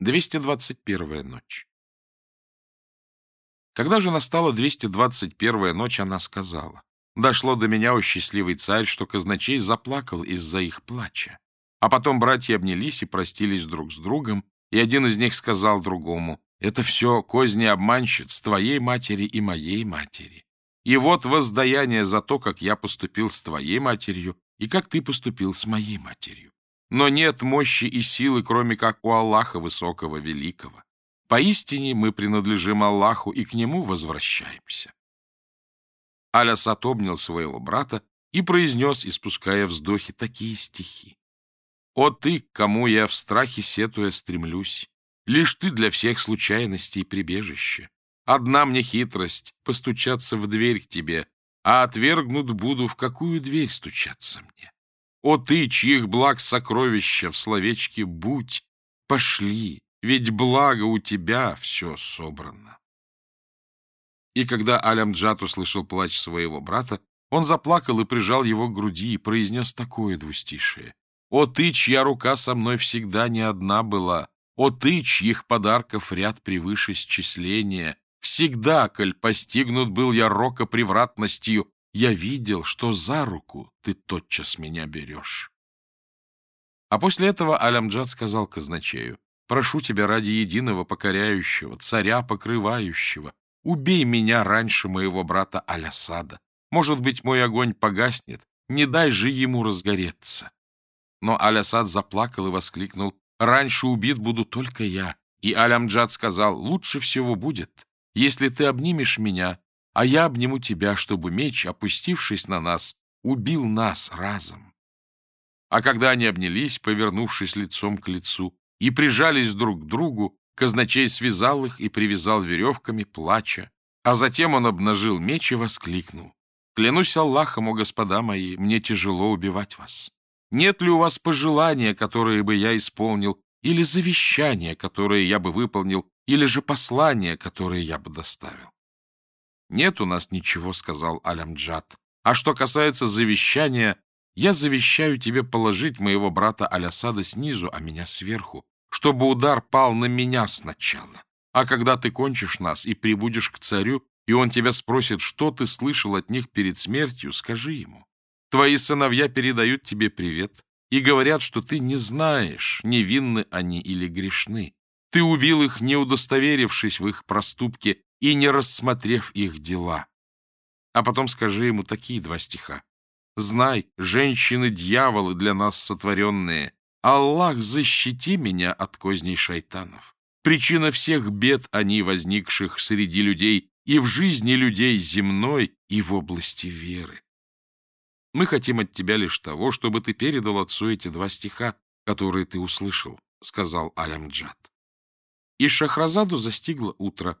221-я ночь. Когда же настала 221-я ночь, она сказала, «Дошло до меня, о счастливый царь, что казначей заплакал из-за их плача. А потом братья обнялись и простились друг с другом, и один из них сказал другому, «Это все козни обманщиц твоей матери и моей матери. И вот воздаяние за то, как я поступил с твоей матерью и как ты поступил с моей матерью но нет мощи и силы, кроме как у Аллаха Высокого Великого. Поистине мы принадлежим Аллаху и к Нему возвращаемся. Алясат обнял своего брата и произнес, испуская вздохи, такие стихи. «О ты, кому я в страхе сетуя стремлюсь, лишь ты для всех случайностей прибежище. Одна мне хитрость — постучаться в дверь к тебе, а отвергнут буду, в какую дверь стучаться мне. О ты, чьих благ сокровища в словечке «будь», пошли, ведь благо у тебя все собрано. И когда Алямджат услышал плач своего брата, он заплакал и прижал его к груди и произнес такое двустишее. «О ты, чья рука со мной всегда не одна была! О ты, чьих подарков ряд превыше счисления! Всегда, коль постигнут был я рока превратностью, я видел, что за руку ты тотчас меня берешь. А после этого Алямджад сказал казначею, «Прошу тебя ради единого покоряющего, царя покрывающего, убей меня раньше моего брата Алясада. Может быть, мой огонь погаснет, не дай же ему разгореться». Но Алясад заплакал и воскликнул, «Раньше убит буду только я». И Алямджад сказал, «Лучше всего будет, если ты обнимешь меня а я обниму тебя, чтобы меч, опустившись на нас, убил нас разом. А когда они обнялись, повернувшись лицом к лицу, и прижались друг к другу, казначей связал их и привязал веревками, плача, а затем он обнажил меч и воскликнул. «Клянусь Аллахом, о господа мои, мне тяжело убивать вас. Нет ли у вас пожелания, которые бы я исполнил, или завещания, которые я бы выполнил, или же послания, которые я бы доставил? «Нет у нас ничего», — сказал Алямджад. «А что касается завещания, я завещаю тебе положить моего брата Алясада снизу, а меня сверху, чтобы удар пал на меня сначала. А когда ты кончишь нас и прибудешь к царю, и он тебя спросит, что ты слышал от них перед смертью, скажи ему. Твои сыновья передают тебе привет и говорят, что ты не знаешь, невинны они или грешны. Ты убил их, не удостоверившись в их проступке, и не рассмотрев их дела. А потом скажи ему такие два стиха. «Знай, женщины-дьяволы для нас сотворенные, Аллах, защити меня от козней шайтанов. Причина всех бед они, возникших среди людей, и в жизни людей земной, и в области веры. Мы хотим от тебя лишь того, чтобы ты передал отцу эти два стиха, которые ты услышал», — сказал Алямджад. И Шахразаду застигло утро,